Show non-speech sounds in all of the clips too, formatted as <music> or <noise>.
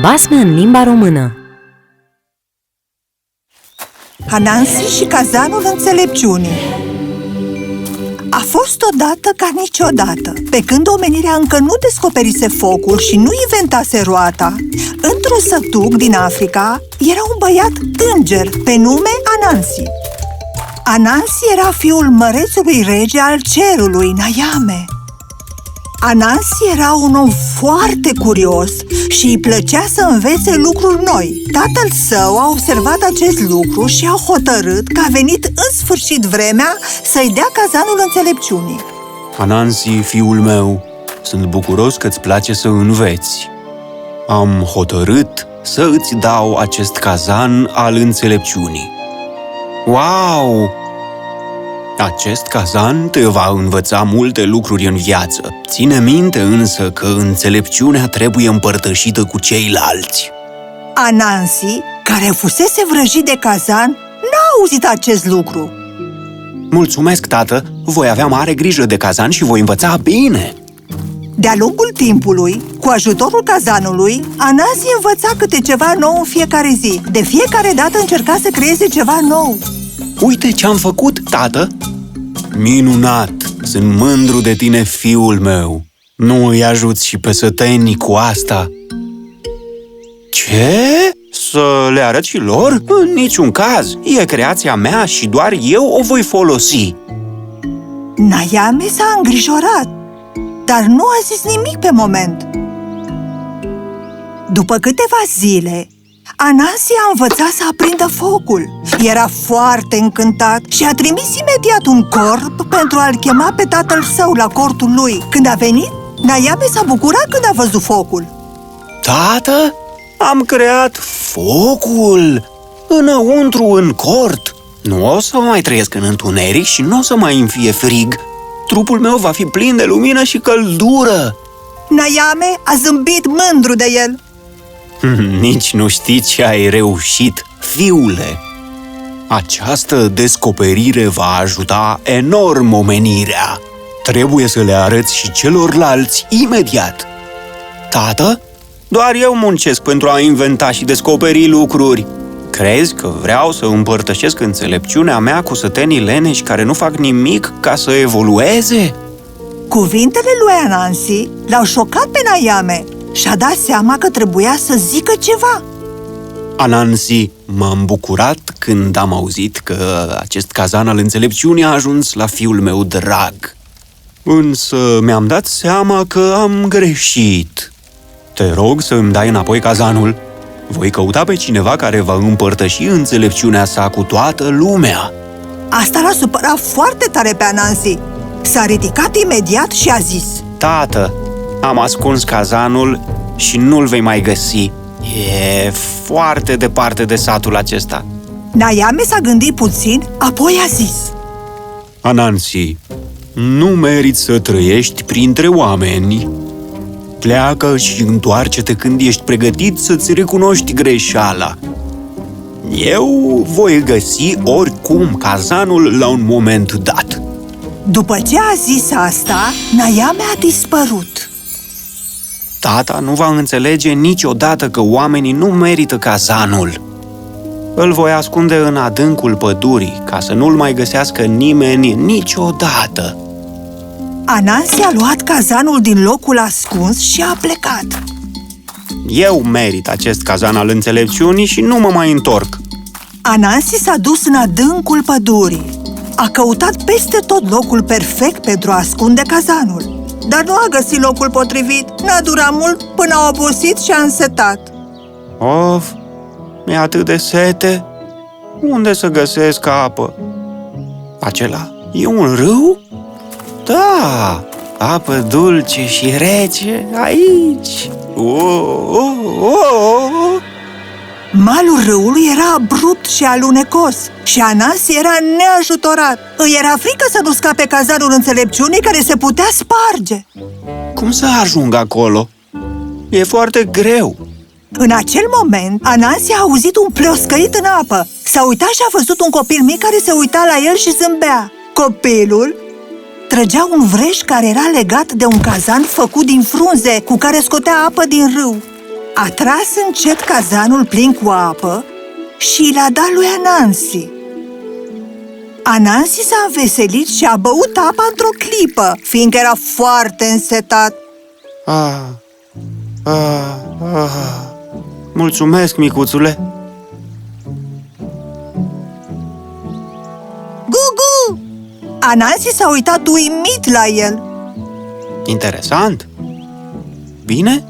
Basme în limba română. Anansi și cazanul înțelepciunii A fost odată ca niciodată Pe când omenirea încă nu descoperise focul și nu inventase roata. Într-un sătuc din Africa era un băiat înger pe nume Anansi. Anansi era fiul mărețului rege al cerului, Nayame Anansi era un om foarte curios și îi plăcea să învețe lucruri noi. Tatăl său a observat acest lucru și a hotărât că a venit în sfârșit vremea să-i dea cazanul înțelepciunii. Anansi, fiul meu, sunt bucuros că îți place să înveți. Am hotărât să îți dau acest cazan al înțelepciunii. Wow! Acest cazan te va învăța multe lucruri în viață. Ține minte însă că înțelepciunea trebuie împărtășită cu ceilalți. Anansi, care fusese vrăjit de cazan, n-a auzit acest lucru. Mulțumesc, tată! Voi avea mare grijă de cazan și voi învăța bine! De-a lungul timpului, cu ajutorul cazanului, Anansi învăța câte ceva nou în fiecare zi. De fiecare dată încerca să creeze ceva nou. Uite ce am făcut, tată! Minunat! Sunt mândru de tine, fiul meu! Nu îi ajuți și pe sătenii cu asta? Ce? Să le arăt și lor? În niciun caz! E creația mea și doar eu o voi folosi! Nayame s-a îngrijorat, dar nu a zis nimic pe moment. După câteva zile, Anansi a învățat să aprindă focul. Era foarte încântat și a trimis imediat un corp pentru a-l chema pe tatăl său la cortul lui. Când a venit, Nayame s-a bucurat când a văzut focul. Tată, am creat focul înăuntru în cort. Nu o să mai trăiesc în întuneric și nu o să mai îmi fie frig. Trupul meu va fi plin de lumină și căldură. Nayame a zâmbit mândru de el. <laughs> Nici nu știi ce ai reușit, fiule! Această descoperire va ajuta enorm omenirea. Trebuie să le arăți și celorlalți imediat. Tată, doar eu muncesc pentru a inventa și descoperi lucruri. Crezi că vreau să împărtășesc înțelepciunea mea cu sătenii leneși care nu fac nimic ca să evolueze? Cuvintele lui Anansi l-au șocat pe Nayame și-a dat seama că trebuia să zică ceva. Anansi, m-am bucurat când am auzit că acest cazan al înțelepciunii a ajuns la fiul meu drag. Însă mi-am dat seama că am greșit. Te rog să îmi dai înapoi cazanul. Voi căuta pe cineva care va împărtăși înțelepciunea sa cu toată lumea. Asta l-a supărat foarte tare pe Anansi. S-a ridicat imediat și a zis Tată, am ascuns cazanul și nu-l vei mai găsi. E foarte departe de satul acesta. Nayame s-a gândit puțin, apoi a zis Anansi, nu meriți să trăiești printre oameni. Pleacă și întoarce-te când ești pregătit să-ți recunoști greșeala. Eu voi găsi oricum cazanul la un moment dat. După ce a zis asta, Nayame a dispărut Tata nu va înțelege niciodată că oamenii nu merită cazanul. Îl voi ascunde în adâncul pădurii, ca să nu-l mai găsească nimeni niciodată. Anansi a luat cazanul din locul ascuns și a plecat Eu merit acest cazan al înțelepciunii și nu mă mai întorc. Anansi s-a dus în adâncul pădurii A căutat peste tot locul perfect pentru a ascunde cazanul Dar nu a găsit locul potrivit N-a durat mult până a obosit și a însetat Of, mi-e atât de sete. Unde să găsesc apă? Acela e un râu? Da, apă dulce și rece aici. Oh, oh, oh, oh. Malul râului era abrupt și alunecos și Anansi era neajutorat. Îi era frică să nu scape cazanul înțelepciunii care se putea sparge. Cum să ajung acolo? E foarte greu. În acel moment, Anansi a auzit un ploscăit în apă. S-a uitat și a văzut un copil mic care se uita la el și zâmbea. Copilul trăgea un vreș care era legat de un cazan făcut din frunze cu care scotea apă din râu. A tras încet cazanul plin cu apă și l-a dat lui Anansi. Anansi s-a înveselit și a băut apa într-o clipă, fiindcă era foarte însetat. Ah, ah, ah. Mulțumesc, micuțule! Gugu! Anansi s-a uitat uimit la el. Interesant! Bine?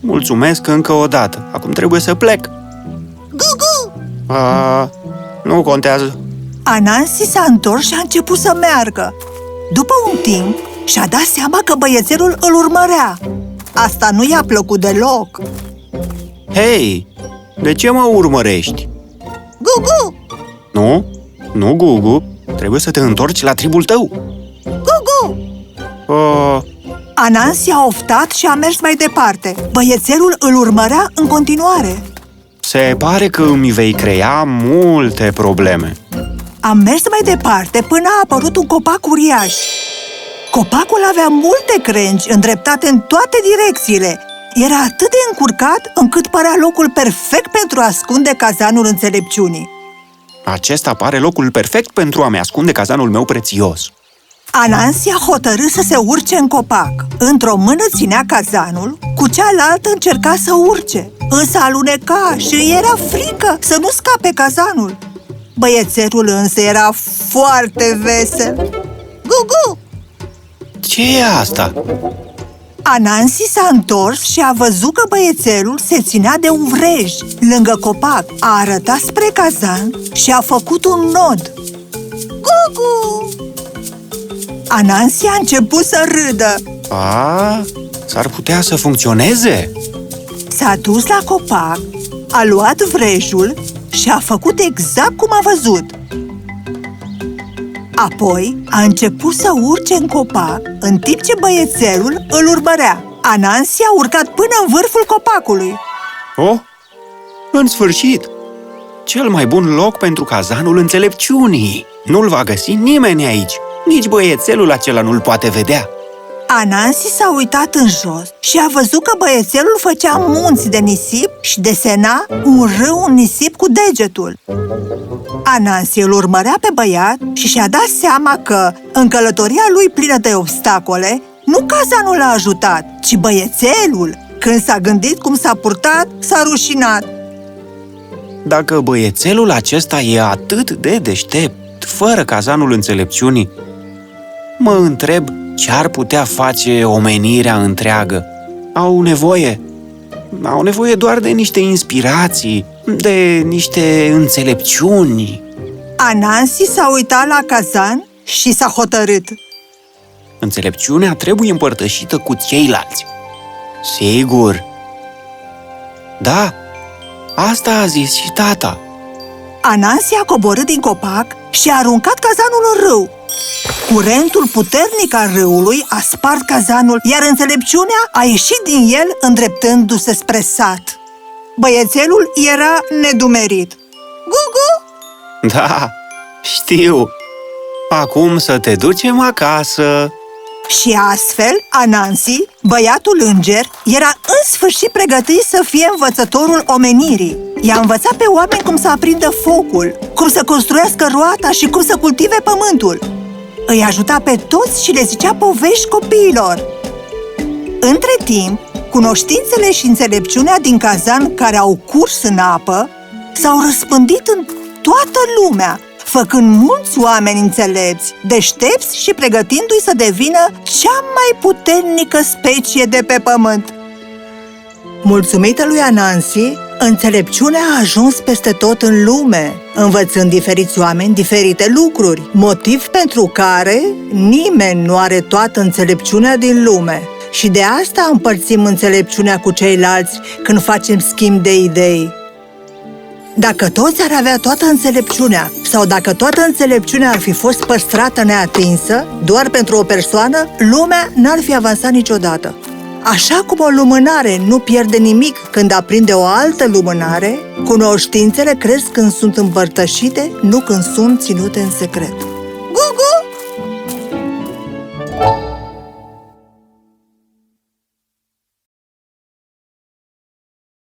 Mulțumesc încă o dată. Acum trebuie să plec. Gugu! Ah, nu contează. Anansi s-a întors și a început să meargă. După un timp, și-a dat seama că băiețelul îl urmărea. Asta nu i-a plăcut deloc. Hei, de ce mă urmărești? Gugu! Nu? Nu, Gugu. Trebuie să te întorci la tribul tău. Gugu! Uh, Anansi a oftat și a mers mai departe. Băiețelul îl urmărea în continuare. se pare că îmi vei crea multe probleme. Am mers mai departe până a apărut un copac uriaș. Copacul avea multe crengi îndreptate în toate direcțiile. Era atât de încurcat încât părea locul perfect pentru a ascunde cazanul înțelepciunii. Acesta pare locul perfect pentru a-mi ascunde cazanul meu prețios. Anansi a hotărât să se urce în copac. Într-o mână ținea cazanul, cu cealaltă încerca să urce, însă aluneca și îi era frică să nu scape cazanul. Băiețelul însă era foarte vesel. Gugu! Ce e asta? Anansi s-a întors și a văzut că băiețelul se ținea de un vrej lângă copac. A arătat spre cazan și a făcut un nod. Gugu! Anansi a început să râdă. A, s-ar putea să funcționeze? S-a dus la copac, a luat vrejul și a făcut exact cum a văzut. Apoi a început să urce în copac, în timp ce băiețelul îl urmărea. Anansi a urcat până în vârful copacului. Oh, în sfârșit! Cel mai bun loc pentru cazanul înțelepciunii. Nu-l va găsi nimeni aici. Nici băiețelul acela nu-l poate vedea. Anansi s-a uitat în jos și a văzut că băiețelul făcea munți de nisip și desena un râu în nisip cu degetul. Anansi îl urmărea pe băiat și și-a dat seama că, în călătoria lui plină de obstacole, nu cazanul l-a ajutat, ci băiețelul. Când s-a gândit cum s-a purtat, s-a rușinat. Dacă băiețelul acesta e atât de deștept, fără cazanul înțelepciunii, mă întreb ce ar putea face omenirea întreagă. Au nevoie, au nevoie doar de niște inspirații, de niște înțelepciuni. Anansi s-a uitat la cazan și s-a hotărât. Înțelepciunea trebuie împărtășită cu ceilalți. Sigur. Da, asta a zis și tata. Anansi a coborât din copac și a aruncat cazanul în râu. Curentul puternic al râului a spart cazanul, iar înțelepciunea a ieșit din el îndreptându-se spre sat. Băiețelul era nedumerit. Gugu! Da, știu. Acum să te ducem acasă. Și astfel, Anansi, băiatul înger, era în sfârșit pregătit să fie învățătorul omenirii. I-a învățat pe oameni cum să aprindă focul, cum să construiască roata și cum să cultive pământul. Îi ajuta pe toți și le zicea povești copiilor. Între timp, cunoștințele și înțelepciunea din cazan care au curs în apă s-au răspândit în toată lumea, făcând mulți oameni înțelepți, deștepți și pregătindu-i să devină cea mai puternică specie de pe pământ. Mulțumită lui Anansi, înțelepciunea a ajuns peste tot în lume, învățând diferiți oameni diferite lucruri, motiv pentru care nimeni nu are toată înțelepciunea din lume. Și de asta împărțim înțelepciunea cu ceilalți când facem schimb de idei. Dacă toți ar avea toată înțelepciunea sau dacă toată înțelepciunea ar fi fost păstrată neatinsă, doar pentru o persoană, lumea n-ar fi avansat niciodată. Așa cum o lumânare nu pierde nimic când aprinde o altă lumânare, cunoștințele cresc când sunt împărtășite, nu când sunt ținute în secret.